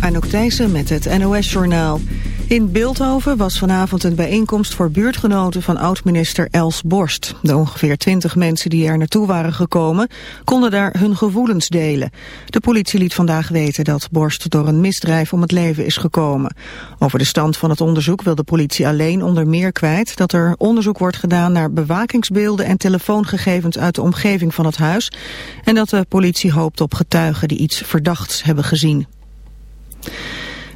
Anouk Thijssen met het NOS-journaal. In Beeldhoven was vanavond een bijeenkomst voor buurtgenoten van oud-minister Els Borst. De ongeveer twintig mensen die er naartoe waren gekomen konden daar hun gevoelens delen. De politie liet vandaag weten dat Borst door een misdrijf om het leven is gekomen. Over de stand van het onderzoek wil de politie alleen onder meer kwijt dat er onderzoek wordt gedaan naar bewakingsbeelden en telefoongegevens uit de omgeving van het huis en dat de politie hoopt op getuigen die iets verdachts hebben gezien.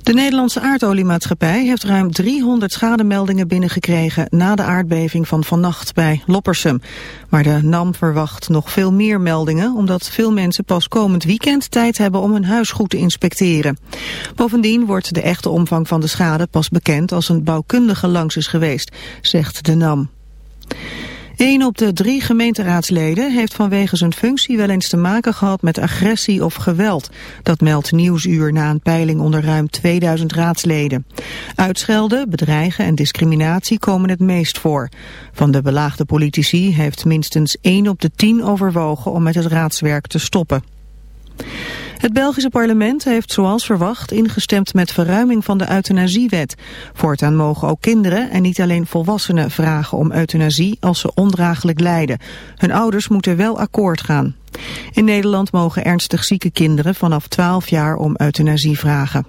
De Nederlandse aardoliemaatschappij heeft ruim 300 schademeldingen binnengekregen na de aardbeving van vannacht bij Loppersum. Maar de NAM verwacht nog veel meer meldingen omdat veel mensen pas komend weekend tijd hebben om hun huis goed te inspecteren. Bovendien wordt de echte omvang van de schade pas bekend als een bouwkundige langs is geweest, zegt de NAM. Een op de drie gemeenteraadsleden heeft vanwege zijn functie wel eens te maken gehad met agressie of geweld. Dat meldt Nieuwsuur na een peiling onder ruim 2000 raadsleden. Uitschelden, bedreigen en discriminatie komen het meest voor. Van de belaagde politici heeft minstens 1 op de 10 overwogen om met het raadswerk te stoppen. Het Belgische parlement heeft zoals verwacht ingestemd met verruiming van de euthanasiewet. Voortaan mogen ook kinderen en niet alleen volwassenen vragen om euthanasie als ze ondraaglijk lijden. Hun ouders moeten wel akkoord gaan. In Nederland mogen ernstig zieke kinderen vanaf 12 jaar om euthanasie vragen.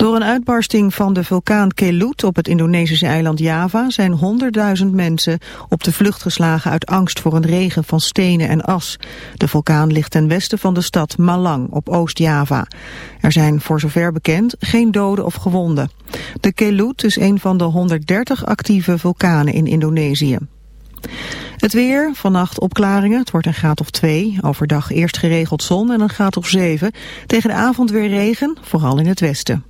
Door een uitbarsting van de vulkaan Kelut op het Indonesische eiland Java zijn honderdduizend mensen op de vlucht geslagen uit angst voor een regen van stenen en as. De vulkaan ligt ten westen van de stad Malang op Oost-Java. Er zijn voor zover bekend geen doden of gewonden. De Kelut is een van de 130 actieve vulkanen in Indonesië. Het weer, vannacht opklaringen, het wordt een graad of 2. Overdag eerst geregeld zon en een graad of 7. Tegen de avond weer regen, vooral in het westen.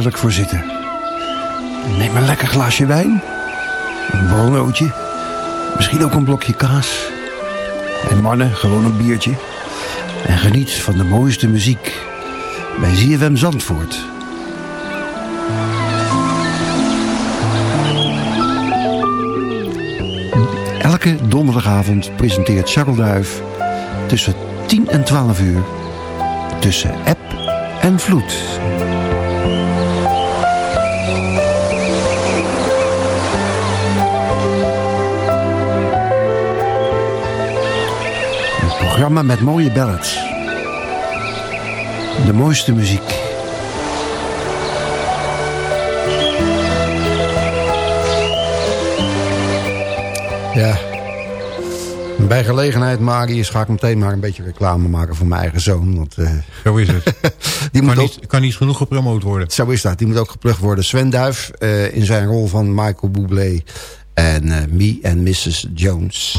Heerlijk voor zitten. Neem een lekker glaasje wijn. Een borrelnootje. Misschien ook een blokje kaas. En mannen, gewoon een biertje. En geniet van de mooiste muziek. Bij ZFM Zandvoort. Elke donderdagavond presenteert Charles Duif... tussen 10 en 12 uur... tussen app en vloed. Programma met mooie ballads. De mooiste muziek. Ja. Bij gelegenheid, Marius, ga ik meteen maar een beetje reclame maken voor mijn eigen zoon. Want, eh, Zo is het. die moet kan, ook, niet, kan niet genoeg gepromoot worden. zo is dat, die moet ook geplukt worden. Sven Duif eh, in zijn rol van Michael Bublé en eh, Me and Mrs. Jones.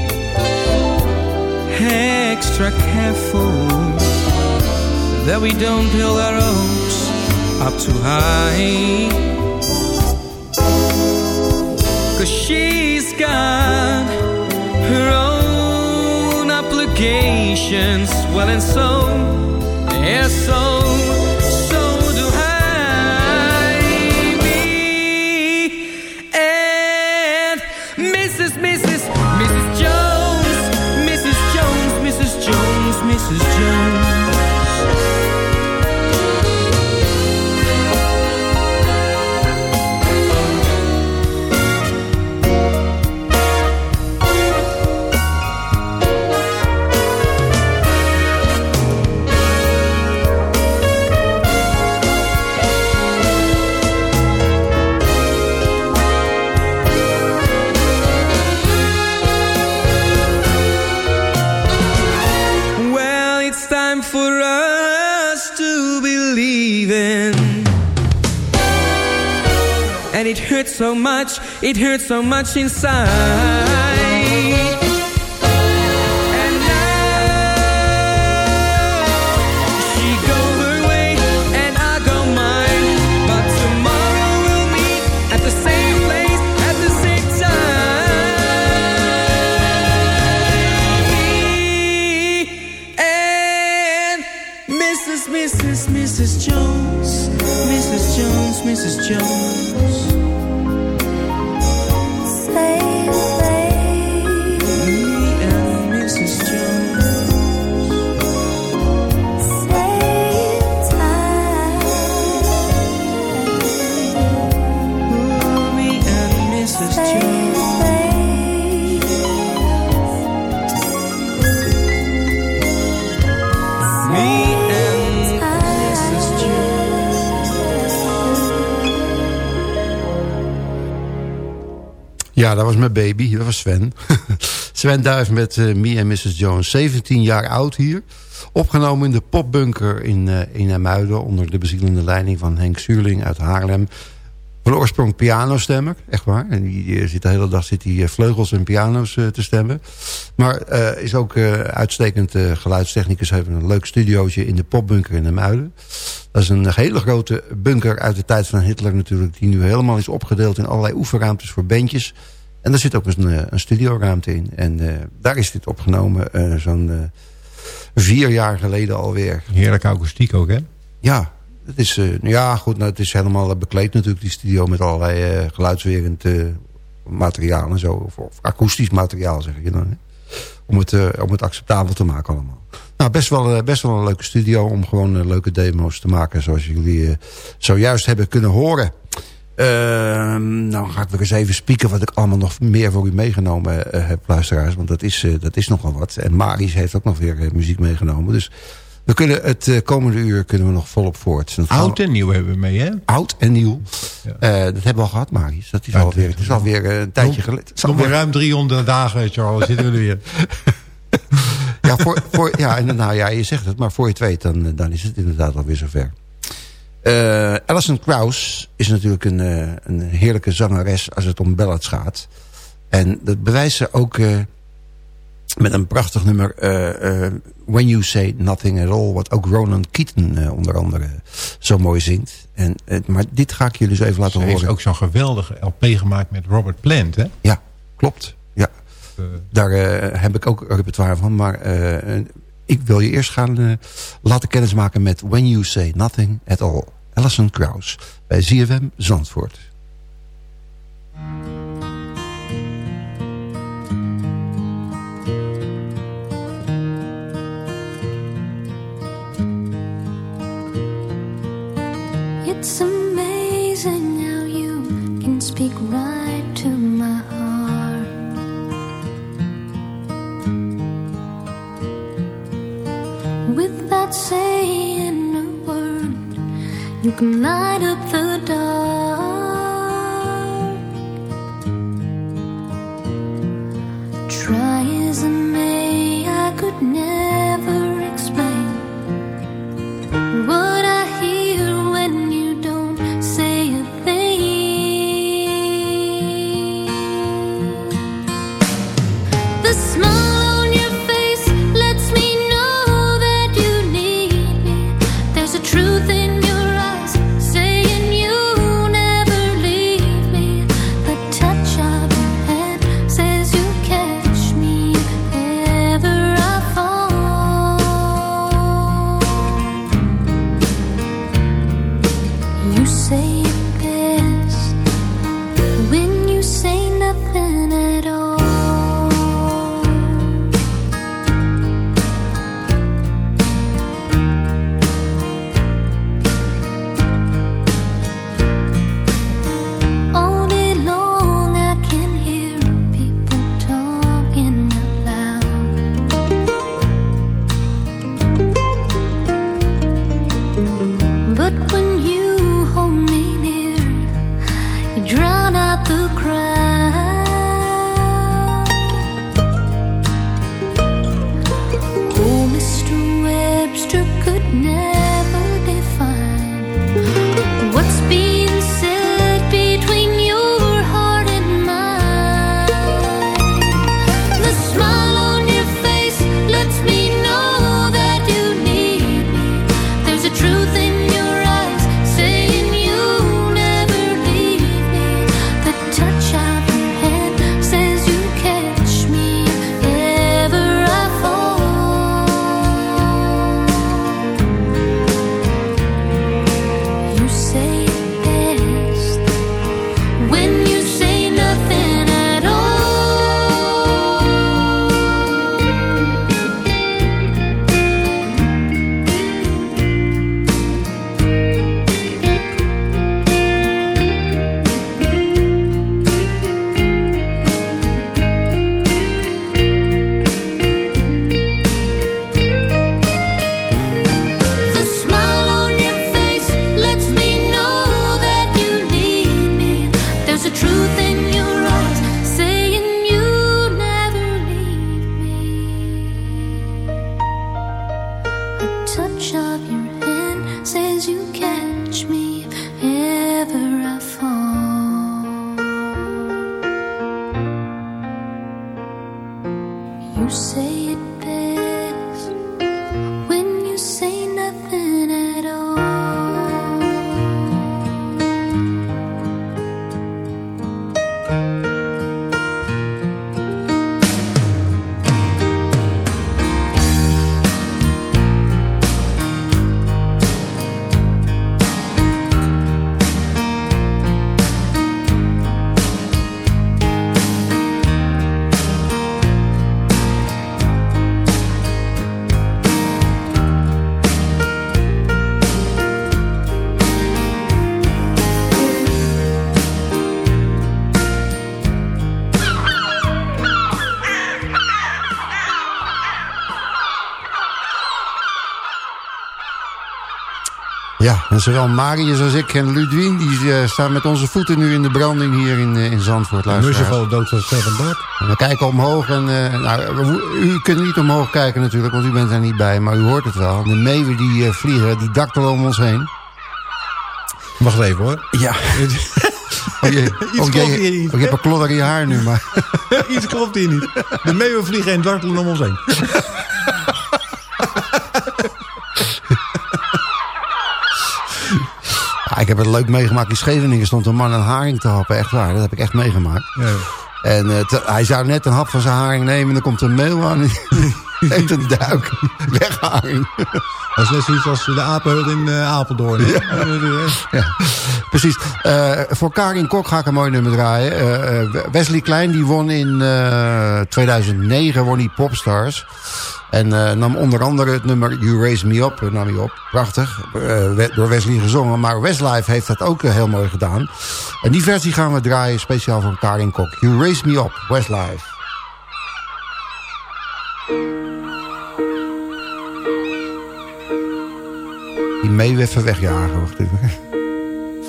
extra careful that we don't build our hopes up too high. Cause she's got her own obligations. Well, and so, yeah, so, so it hurts so much, it hurts so much inside. Dat was mijn baby. Dat was Sven. Sven Duif met eh, Me en Mrs. Jones. 17 jaar oud hier. Opgenomen in de popbunker in, eh in Hermuiden... onder de bezielende leiding van Henk Zuurling uit Haarlem. Van oorsprong pianostemmer, echt waar. En die zit de hele dag zit hij eh, vleugels en piano's te stemmen. Maar is ook uitstekend geluidstechnicus. Heeft een leuk studiootje in de popbunker in Hermuiden. Dat is een hele grote bunker uit de tijd van Hitler natuurlijk... die nu helemaal is opgedeeld in allerlei oefenruimtes voor bandjes. En daar zit ook een, eh, een studioruimte in. En eh, daar is dit opgenomen eh, zo'n vier jaar geleden alweer. Heerlijke akoestiek ook, hè? Ja, het is, eh, ja goed, nou, het is helemaal bekleed natuurlijk, die studio... met allerlei eh, geluidswerend materiaal en zo. Of, of akoestisch materiaal, zeg je dan. Hè? Om, het, om het acceptabel te maken allemaal. Nou, best wel, best wel een leuke studio om gewoon leuke demo's te maken... zoals jullie zojuist hebben kunnen horen. Ehm, nou ga ik weer eens even spieken wat ik allemaal nog meer voor u meegenomen eh, heb, luisteraars. Want dat is, eh, dat is nogal wat. En Maris heeft ook nog weer eh, muziek meegenomen. Dus we kunnen het komende uur kunnen we nog volop voort. Dan Oud en nieuw hebben we mee, hè? oud en nieuw. Ja. Dat hebben we al gehad, Marius. Dat is Ja, alweer, het is alweer een tijdje geleden. Nog maar alweer- ruim 300 dagen, Charles, zitten we er weer. Ja, voor, voor, ja, en, nou ja, je zegt het, maar voor je het weet, dan, dan is het inderdaad alweer zover. Uh, Alison Krauss is natuurlijk een, eh, een heerlijke zangeres als het om ballads gaat. En dat bewijst ze ook eh, met een prachtig nummer... When You Say Nothing At All... wat ook Ronan Keaton onder andere zo mooi zingt. En, maar dit ga ik jullie zo even laten horen. Ze heeft ook zo'n geweldige LP gemaakt met Robert Plant, hè? Ja, klopt. Ja. Daar heb ik ook repertoire van, maar ik wil je eerst gaan eh, laten kennismaken met When You Say Nothing At All. Alison Krauss bij ZFM Zandvoort. It's a saying a word. You can light up the dark. zowel Marius als ik en Ludwien... die eh, staan met onze voeten nu in de branding hier in, uh, in Zandvoort. valt dood van het Black. We kijken omhoog en... Eh, nou, u, kunt niet omhoog kijken natuurlijk, want u bent er niet bij. Maar u hoort het wel. De meeuwen die vliegen, die dakten om ons heen. Wacht even hoor. Ja. Oh, je, Iets oh, klopt hier niet. Een klodder in je haar nu, maar... Iets klopt hier niet. De meeuwen vliegen en dartelen om ons heen. heb het leuk meegemaakt. In Scheveningen stond een man een haring te happen. Echt waar, dat heb ik echt meegemaakt. Ja. En eh, te- hij zou net een hap van zijn haring nemen... en dan komt er een mail aan. en een duik. Wegharing. Dat is net zoiets als de apenhult in eh, Apeldoorn. Ja, precies. Eh, voor Karin Kok ga ik een mooi nummer draaien. Eh, Wesley Klein die won in eh, 2009 won hij Popstars. En nam onder andere het nummer You Raise Me Up, nam hij op. Prachtig, door Wesley gezongen. Maar Westlife heeft dat ook heel mooi gedaan. En die versie gaan we draaien speciaal voor Karin Kok. You Raise Me Up, Westlife. Mee even wegjagen, wacht even.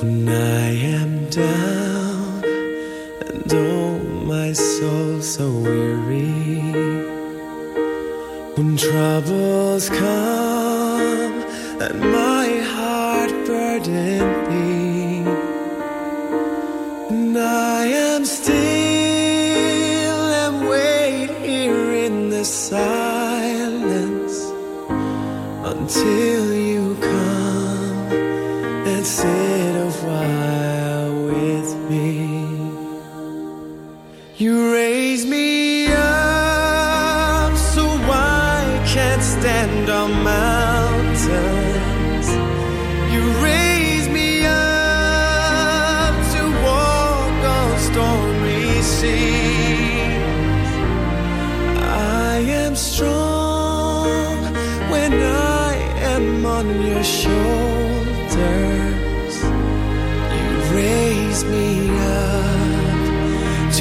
When I am down and oh my soul so weary. When troubles come and my heart burden be. And I am still and wait here in the silence until sit a while with me. You raise me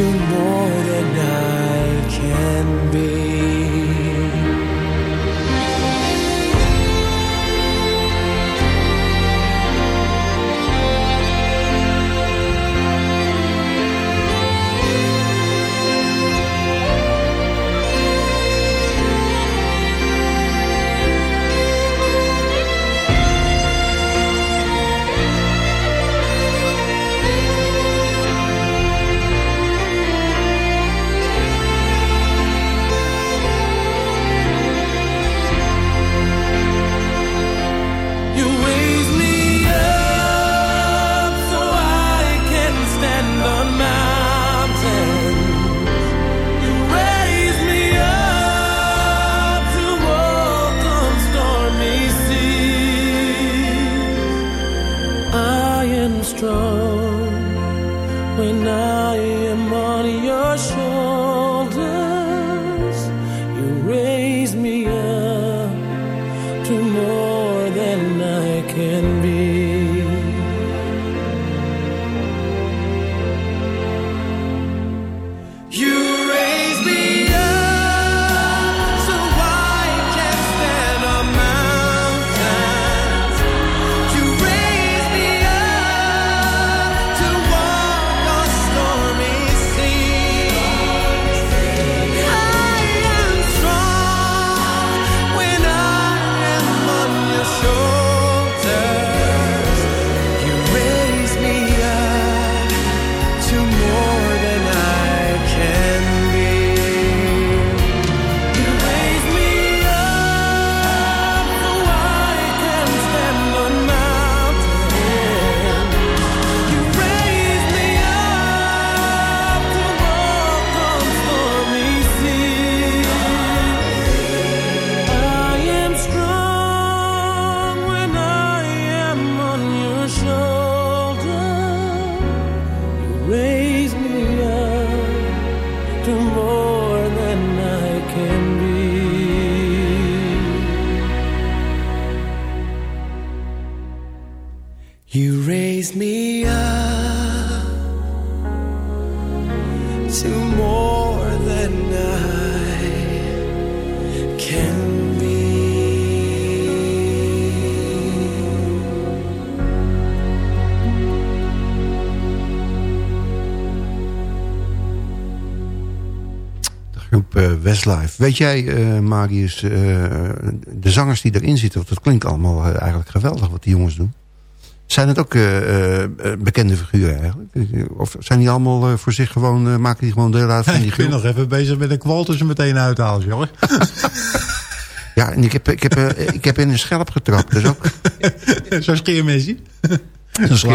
to more than groep Westlife. Weet jij, eh, Marius, eh, de zangers die erin zitten... want dat klinkt allemaal eh, eigenlijk geweldig wat die jongens doen. Zijn het ook bekende figuren eigenlijk? Of zijn die allemaal voor zich gewoon... maken die gewoon deel uit van die Ik ben groep? nog even bezig met een kwal tussen meteen uithalen, jongen. Ja, en ik heb, ik heb, ik heb in een schelp getrapt. Is ook, Zo'n scheermesje. Dat is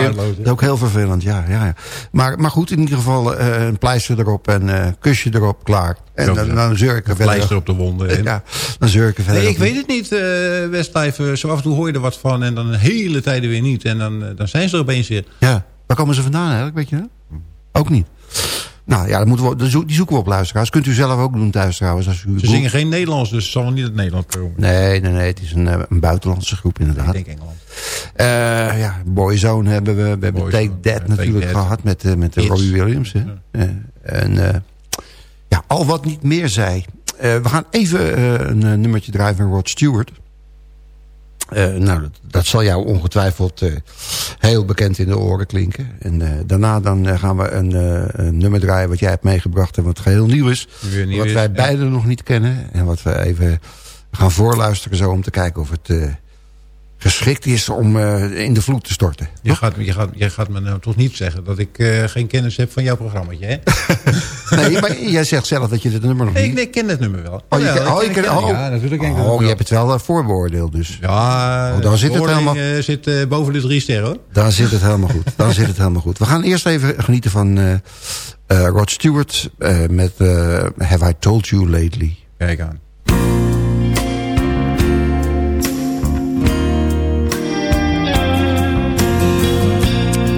ook heel vervelend, ja. ja, ja. Maar, maar goed, in ieder geval eh, een pleister erop en eh kusje erop, klaar. En dan, dan zeur ik er verder. Pleister op de wonden. hè? Ja, dan zeur ik er verder. Nee, ik weet het niet, eh Westlife. eh, Zo af en toe hoor je er wat van en dan een hele tijden weer niet. En dan, eh, dan zijn ze er opeens weer. Ja, waar komen ze vandaan eigenlijk, weet je? Ook niet. Nou ja, dat moeten we, die zoeken we op luisteraars. Kunt u zelf ook doen thuis trouwens. Als u Ze zingen geen Nederlands, dus het zal niet het Nederlands komen. Nee, nee, nee. Het is een, eh, een buitenlandse groep inderdaad. Ik denk Engeland. Eh, ja, Boyzone hebben we. We hebben Boyzone, Take That ja, Take natuurlijk That. gehad met, eh, met. Robbie Williams. Hè. Eh, en eh, ja, al wat niet meer zei. Eh, we gaan even eh, een eh, nummertje draaien van Rod Stewart. Eh, nou, dat, dat zal jou ongetwijfeld eh, heel bekend in de oren klinken. En eh, daarna dan gaan we een, een nummer draaien wat jij hebt meegebracht... en wat geheel nieuw is. Nieuw wat is, wij ja. beiden nog niet kennen. En wat we even gaan voorluisteren zo om te kijken of het... geschikt is om eh, in de vloed te storten. Je gaat, je, gaat, je gaat me nou toch niet zeggen dat ik eh, geen kennis heb van jouw programmaatje, hè? Nee, maar jij zegt zelf dat je dit nummer nog niet... ik, nee, ik ken het nummer wel. Oh, je, ken- oh, je ken- oh. Ja, natuurlijk ken ik het Oh, je hebt het wel eh, voorbeoordeeld dus. Ja, Oh, dan zit het helemaal- eh, zit eh, boven de drie sterren, hoor. Dan zit het helemaal goed. Dan zit het helemaal goed. We gaan eerst even genieten van eh, eh, Rod Stewart eh, met eh, Have I Told You Lately. Kijk aan.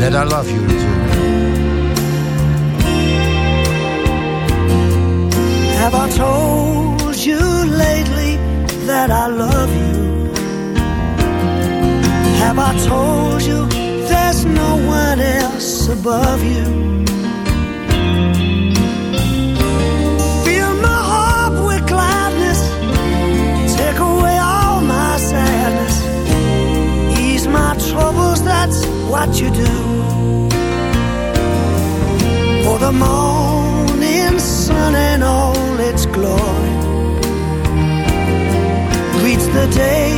That I Love You natuurlijk. Have I told you lately that I love you? Have I told you there's no one else above you? Fill my heart the morning sun and all its glory greets the day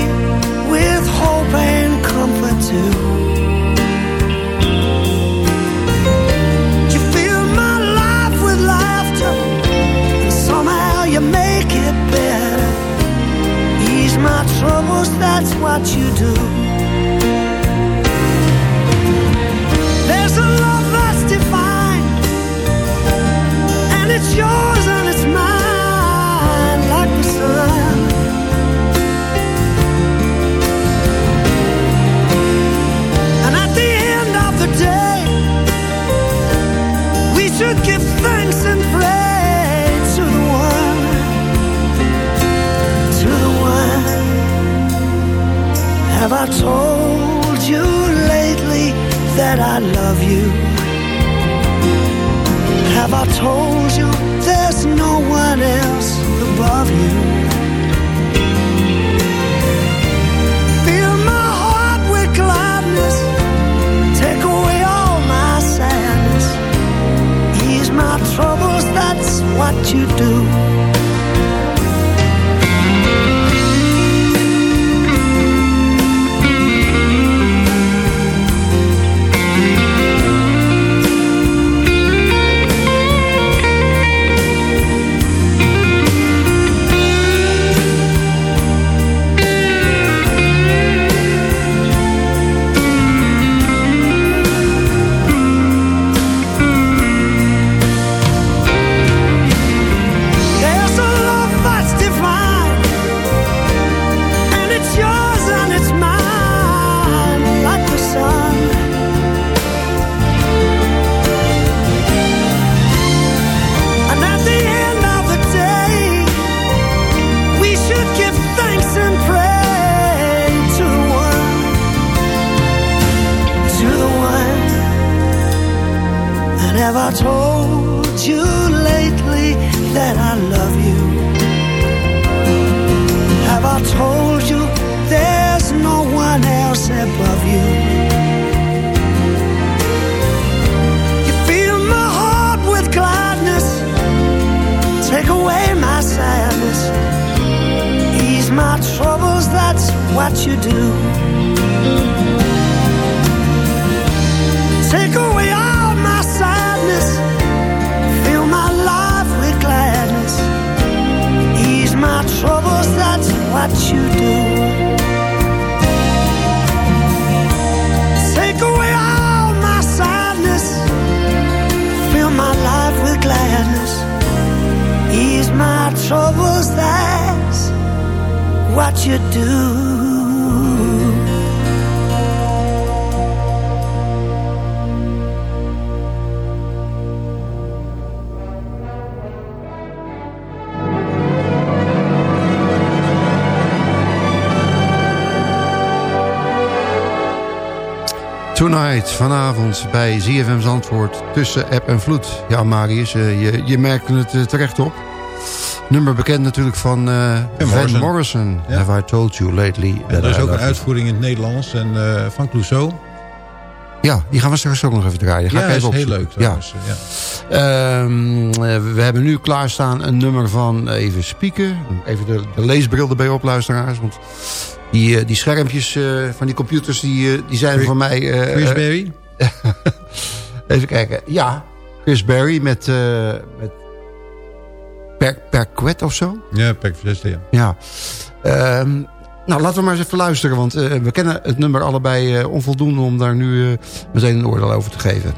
with hope and comfort too. You fill my life with laughter, and somehow you make it better. Ease my troubles, that's what you do. Told you there's no one else above you? You fill my heart with gladness, take away my sadness, ease my troubles, that's what you do. Take away what you do. Take away all my sadness, fill my life with gladness, ease my troubles. That's what you do. Tonight, vanavond bij ZFM Zandvoort tussen app en vloed. Ja, Marius, eh, je, je merkte het eh, terecht op. Nummer bekend natuurlijk van eh, Van Morrison. Morrison. Ja. Have I told you lately er is I ook een uitvoering in het Nederlands en, van Clouseau. Ja, die gaan we straks ook nog even draaien. Ga ja, ik is even heel leuk. Ja. trouwens. Ja. Ehm, eh, we hebben nu klaarstaan een nummer van, even spieken. Even de, de leesbril erbij op, luisteraars. Want die, eh, die schermpjes eh, van die computers, die, eh, die zijn Chris- voor mij... Chris Berry? Even kijken. Ja, Chris Berry met, met per, Perquet of zo. Ja, Flessen, ja. Ja. Ehm, nou, laten we maar eens even luisteren. Want we kennen het nummer allebei onvoldoende om daar nu meteen een oordeel over te geven.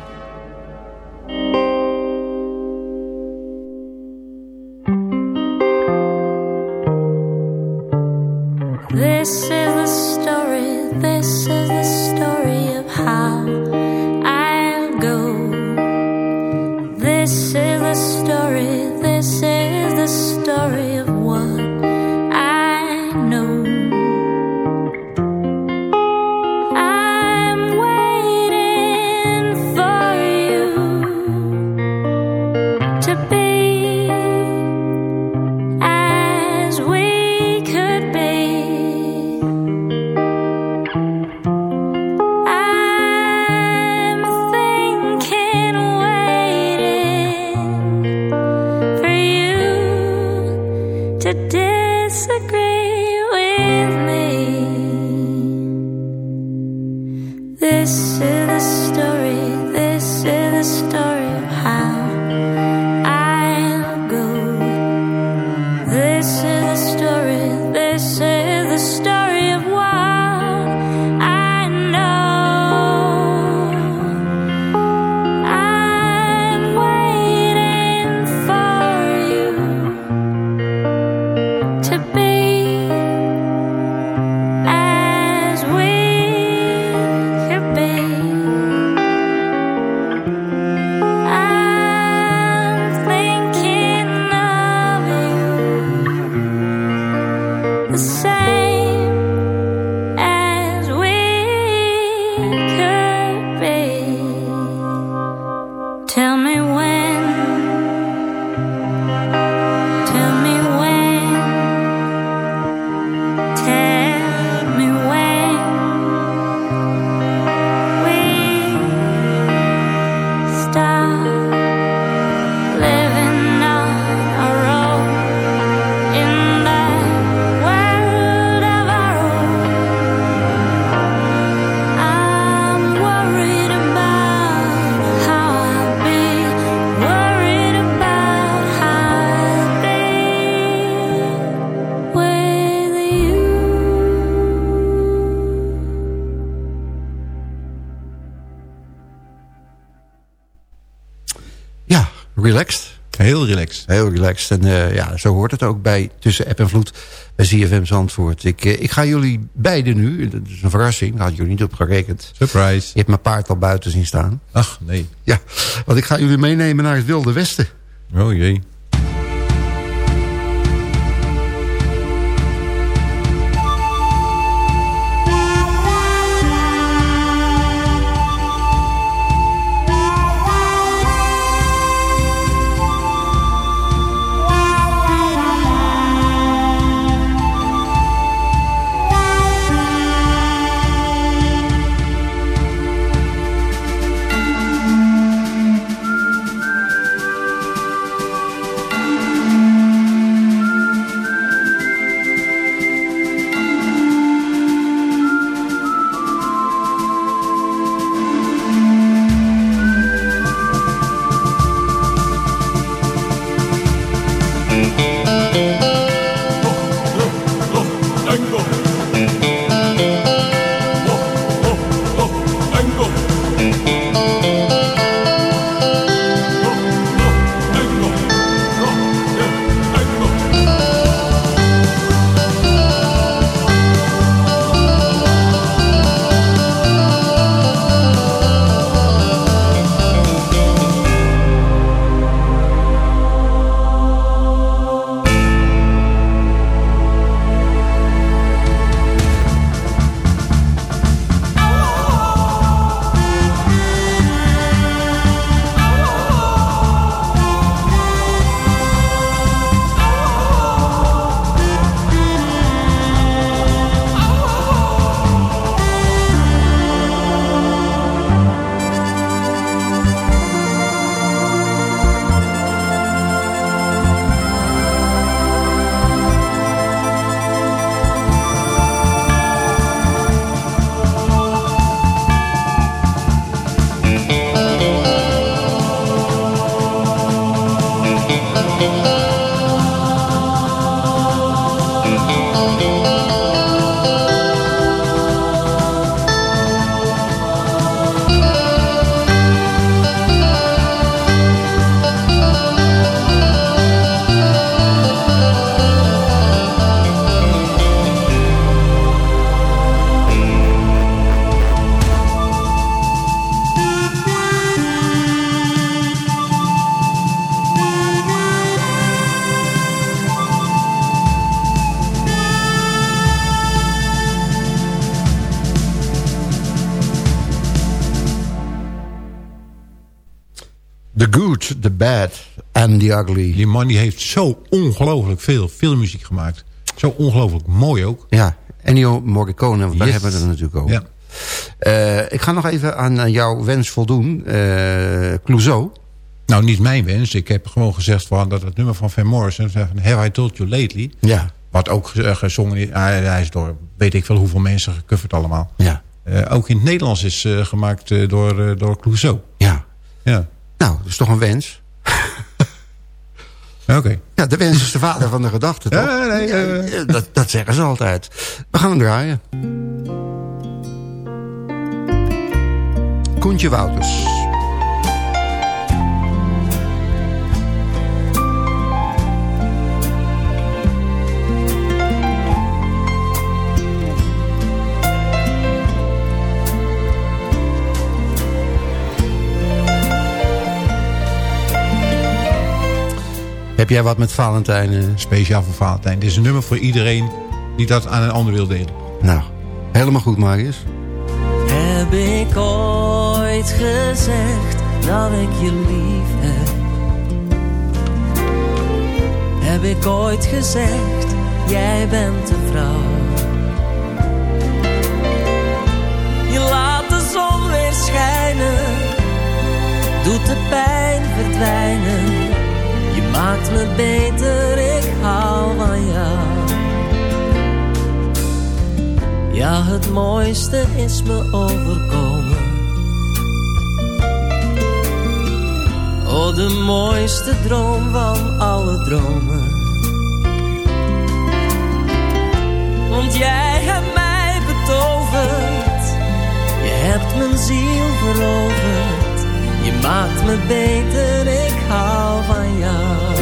Relaxed. Heel relaxed. Heel relaxed. En eh, ja, zo hoort het ook bij Tussen App en Vloed bij ZFM Zandvoort. Ik, eh, ik ga jullie beiden nu, dat is een verrassing, daar had jullie niet op gerekend. Surprise. Je hebt mijn paard al buiten zien staan. Ach, nee. Ja, want ik ga jullie meenemen naar het Wilde Westen. Oh jee. Ugly. Die man die heeft zo ongelooflijk veel filmmuziek gemaakt. Zo ongelooflijk mooi ook. Ja, Ennio Morricone, want daar Yes. hebben we het natuurlijk over. Ja. Eh, ik ga nog even aan, jouw wens voldoen. Eh Clouseau. Nou, niet mijn wens. Ik heb gewoon gezegd van, dat het nummer van Van Morrison... van Have I Told You Lately... Ja, Wat ook eh, gezongen is. Hij, is door weet ik veel hoeveel mensen gecoverd allemaal. ja, ook in het Nederlands is gemaakt door, door Clouseau. ja. Ja, Nou, dat is toch een wens. oké. Ja, de wens is de vader van de gedachte, toch? Ja, nee, eh. Ja, dat, dat zeggen ze altijd. We gaan hem draaien. Koentje Wouters. Heb jij wat met Valentijn? eh? Speciaal voor Valentijn. Dit is een nummer voor iedereen die dat aan een ander wil delen. Nou, helemaal goed, Marius. Heb ik ooit gezegd dat ik je lief heb? Heb ik ooit gezegd, jij bent de vrouw? Je laat de zon weer schijnen, doet de pijn verdwijnen. Maakt me beter, ik hou van jou. Ja, het mooiste is me overkomen. Oh, de mooiste droom van alle dromen. Want jij hebt mij betoverd. Je hebt mijn ziel veroverd. Je maakt me beter, ik hou van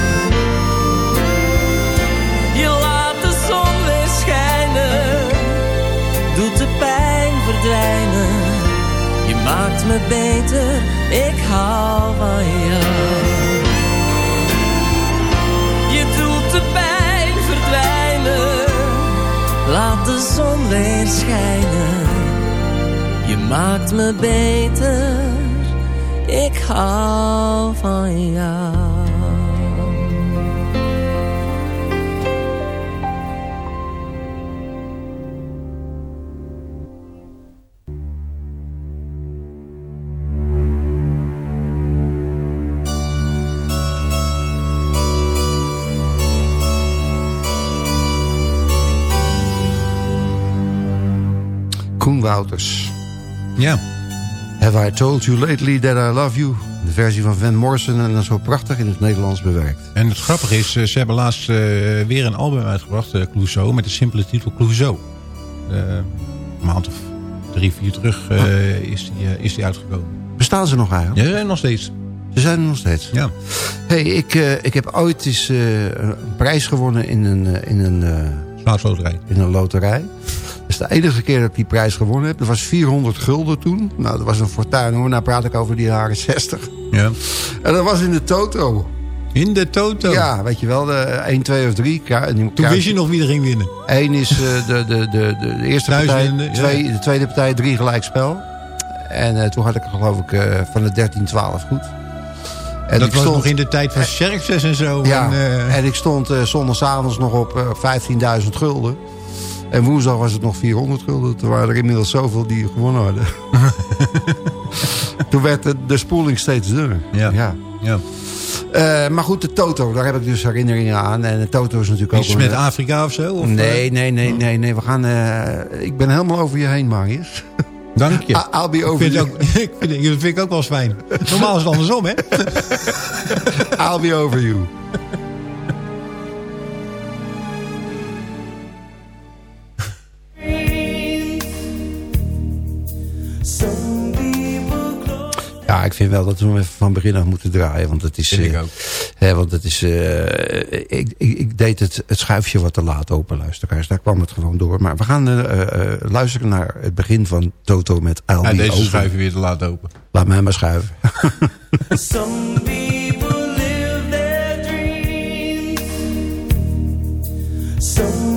Verdwijnen. Je maakt me beter, ik hou van jou. Je doet de pijn verdwijnen, laat de zon weer schijnen. Je maakt me beter, ik hou van jou. Koen Wouters. Ja. Have I told you lately that I love you? De versie van Van Morrison en dan zo prachtig in het Nederlands bewerkt. En het grappige is, eh, ze hebben laatst eh, weer een album uitgebracht, uh, Clouseau, met de simpele titel Clouseau. Een maand of drie, vier terug eh, is, die, is die uitgekomen. Bestaan ze nog eigenlijk? Ja, nog steeds. Ze zijn er nog steeds. Ja. Hey, ik, ik heb ooit eens een prijs gewonnen in een, in, een, Staatsloterij. in een loterij. De enige keer dat ik die prijs gewonnen heb. Dat was 400 gulden toen. Nou, dat was een fortuin hoor. Nou praat ik over die jaren 60. Ja. En dat was in de Toto. In de Toto. Ja, weet je wel, de 1, 2 of 3. Toen wist je nog wie er ging winnen. Eén is eh, de, de, de, de, eerste partij, twee, de tweede partij drie gelijkspel. En eh, toen had ik geloof ik eh, van de 13, 12 goed. En dat ik was stond, nog in de tijd van Xerxes en zo. ja, En, en ik stond eh zondagavonds nog op eh, 15.000 gulden. En woensdag was het nog 400 gulden. Toen waren er inmiddels zoveel die gewonnen hadden. toen werd de, de spoeling steeds dunner. Ja. ja. ja. Eh, maar goed, de Toto, daar heb ik dus herinneringen aan. En de Toto is natuurlijk ook... Iets een- met Afrika of zo? Of, Nee, eh, nee, nee, nee, nee. We gaan. eh, ik ben helemaal over je heen, Marius. Dank je. I'll be Ik over vind, you. ook, ik vind, dat vind ik ook wel eens fijn. Normaal is het andersom, hè? I'll be over you. Ja, ik vind wel dat we hem even van begin af moeten draaien. Want het is. Vind ik eh, ook. Hè, want het is. eh, ik, ik, ik deed het, het schuifje wat te laat open, luisteraars. Daar kwam het gewoon door. Maar we gaan eh, eh, luisteren naar het begin van Toto met I'll En deze schuiven weer te laten open. Laat mij maar schuiven. Some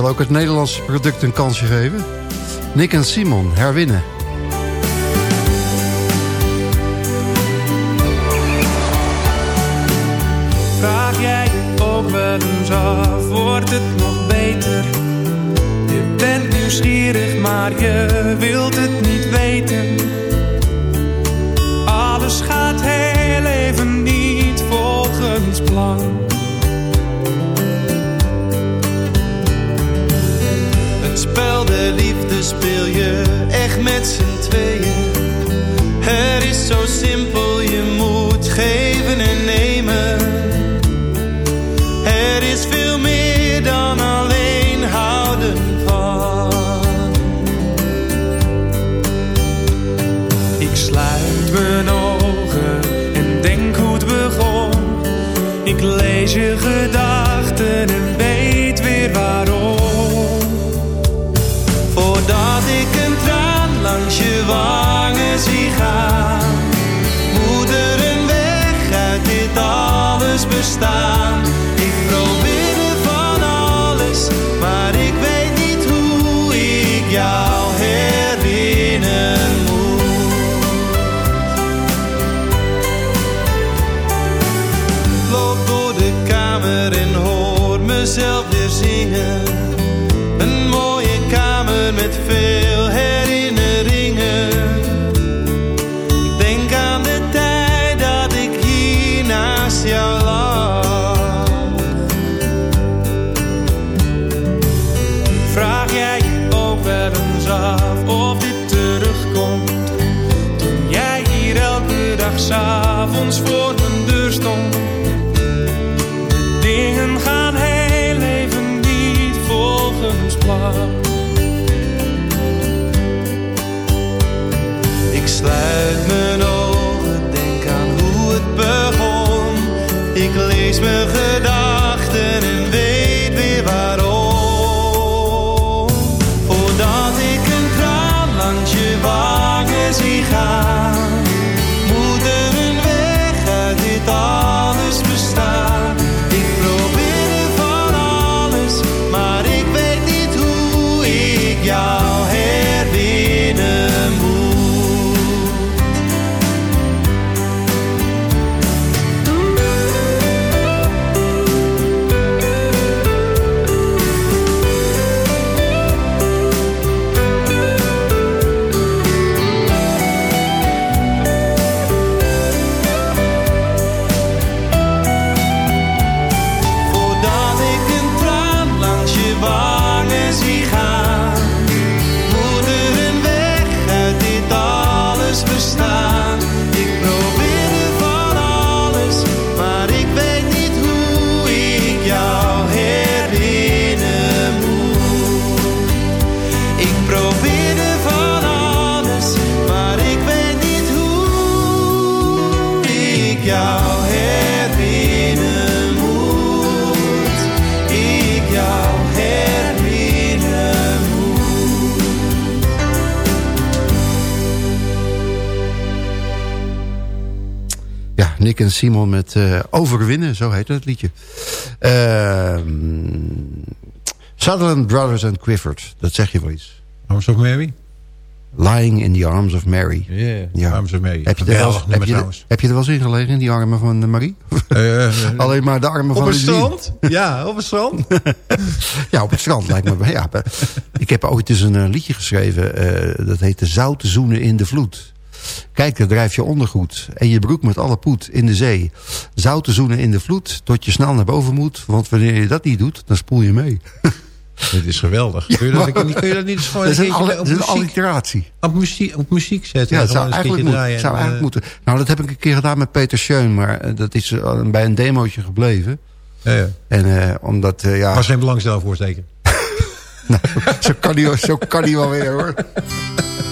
zullen ook het Nederlandse product een kansje geven. Nick en Simon, herwinnen. Vraag jij je ook wel eens af, wordt het nog beter? Je bent nieuwsgierig, maar je wilt het niet weten. Alles gaat heel even niet volgens plan. Met z'n Nick en Simon met eh, Overwinnen, zo heet het liedje. Ehm Sutherland Brothers and Clifford, dat zeg je wel iets. Arms of Mary? Lying in the Arms of Mary. Yeah, Ja. Arms of Mary. Heb je, er wel, heb, je, er- heb je er wel eens in gelegen, in die armen van eh, Marie? Eh, Alleen maar de armen op van een Lili. strand? Ja, op een strand. Ja, op het strand lijkt me. Ja, ik heb ooit eens een liedje geschreven. dat heet De Zoute Zoenen in de Vloed. Kijk, daar drijft je ondergoed en je broek met alle poet in de zee. Zoute zoenen in de vloed, tot je snel naar boven moet. Want wanneer je dat niet doet, dan spoel je mee. Dit is geweldig. kun, je dat, kun je dat niet eens gewoon Dat is een alle- op, dat is een muziek, alliteratie. op, muziek, op muziek zetten? Ja, het zou eigenlijk, draaien zou en, eigenlijk eh, moeten. Nou, dat heb ik een keer gedaan met Peter Scheun. Maar eh, dat is eh, bij een demootje gebleven. ja, ja. En omdat, eh, ja, Was geen belangstelling voor zeker? zo, kan hij, zo kan hij wel weer hoor.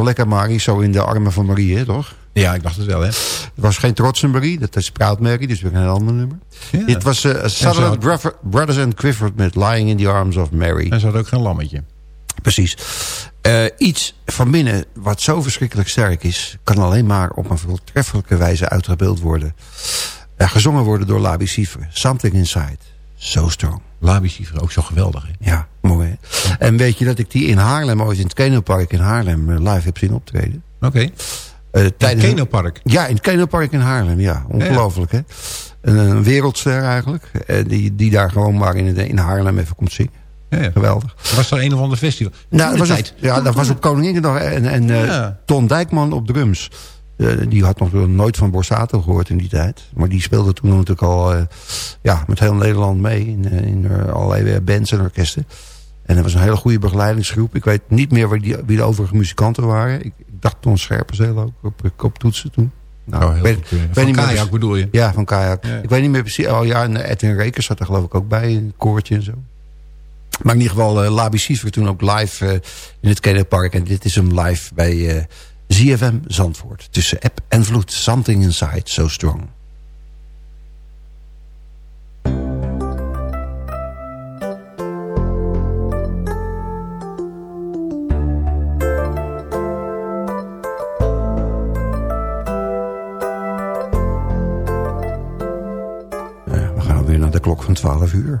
wel lekker, Marie. Zo in de armen van Marie, hè, toch? Ja, ik dacht het wel, hè. Het was geen trotse Marie, dat is Proud Mary, dus weer een ander nummer. Ja. Dit was uh, Sutherland Brothers and Clifford met Lying in the Arms of Mary. En ze had ook geen lammetje. Precies. Eh, iets van binnen wat zo verschrikkelijk sterk is... kan alleen maar op een voortreffelijke wijze uitgebeeld worden. Eh, gezongen worden door Labi. Something Inside. So strong. Labi ook zo geweldig, hè. Ja, mooi hè? En weet je dat ik die in Haarlem, ooit in het Kenopark in Haarlem... eh, live heb zien optreden? Oké. Eh, Het tijdens- Kenopark. Ja, in het Kenopark in Haarlem, ja. Ongelooflijk, hè? Een, een wereldster eigenlijk. eh, die, die daar gewoon maar in, in Haarlem even komt zingen. Ja, ja. Geweldig. Was er een of ander festival? Nou, dat was, op, ja, dat was op Koninginnedag. En, en. Ton Dijkman op drums. Eh, die had nog nooit van Borsato gehoord in die tijd. Maar die speelde toen natuurlijk al eh, ja, met heel Nederland mee. In, eh, in allerlei bands en orkesten. En dat was een hele goede begeleidingsgroep. Ik weet niet meer wie, die, wie de overige muzikanten waren. Ik, ik dacht Ton Scherpenzeel ook op, op toetsen toen. Nou, Oh, heel weet- goed, van Kajak bedoel je? Ja, van Kajak. Ja. Ik weet niet meer precies. Oh ja, en Edwin Rekers zat er geloof ik ook bij. Het koortje en zo. Maar in ieder geval, uh, Labi Siever toen ook live in het Kennepark. En dit is hem live bij ZFM Zandvoort. Tussen app en vloed. Something inside, so strong. We gaan alweer naar de klok van 12 uur.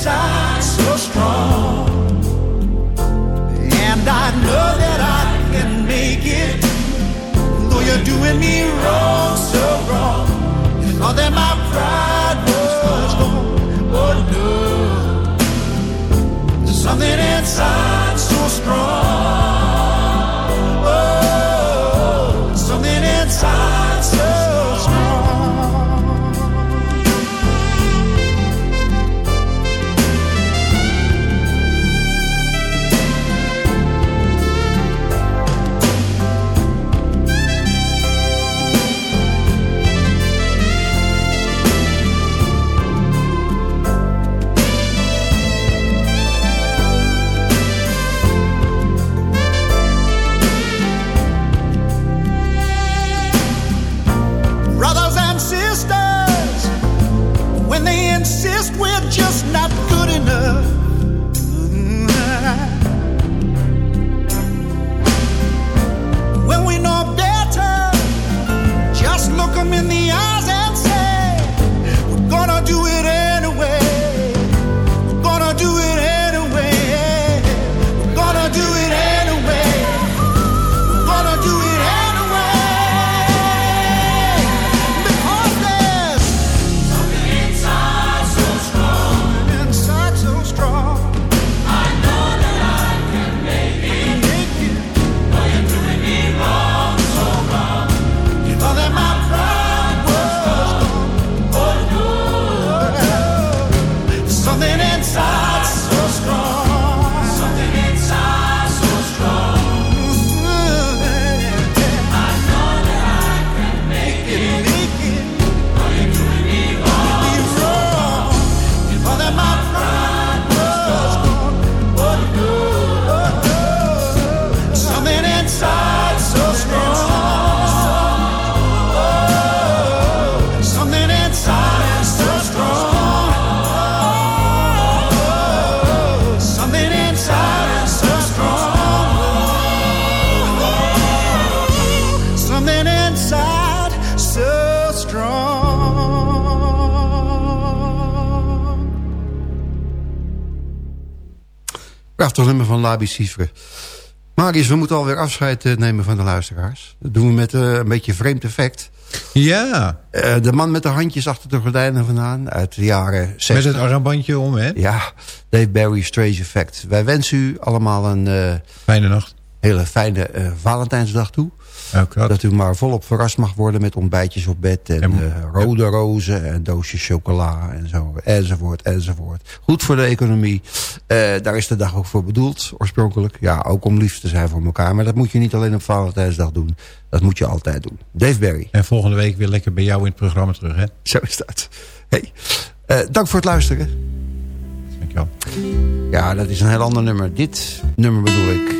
Inside so strong. And I know that I can make it. Though you're doing me wrong, so wrong. You thought that my Prachtig nummer van Labi Cifre. Marius, we moeten alweer afscheid eh, nemen van de luisteraars. Dat doen we met eh, een beetje vreemd effect. Ja, Eh, de man met de handjes achter de gordijnen vandaan uit de jaren met 60. het armbandje om, hè? Ja, Dave Barry, Strange Effect. Wij wensen u allemaal een Fijne nacht. hele fijne Valentijnsdag toe. Ook dat. U maar volop verrast mag worden met ontbijtjes op bed... en En- eh, rode rozen en doosjes chocola en zo, enzovoort, enzovoort. Goed voor de economie. Eh, daar is de dag ook voor bedoeld, oorspronkelijk. Ja, ook om lief te zijn voor elkaar. Maar dat moet je niet alleen op Valentijnsdag doen. Dat moet je altijd doen. Dave Barry, En volgende week weer lekker bij jou in het programma terug, hè? zo is dat. Hey. eh, dank voor het luisteren. Dankjewel. Ja, dat is een heel ander nummer. Dit nummer bedoel ik.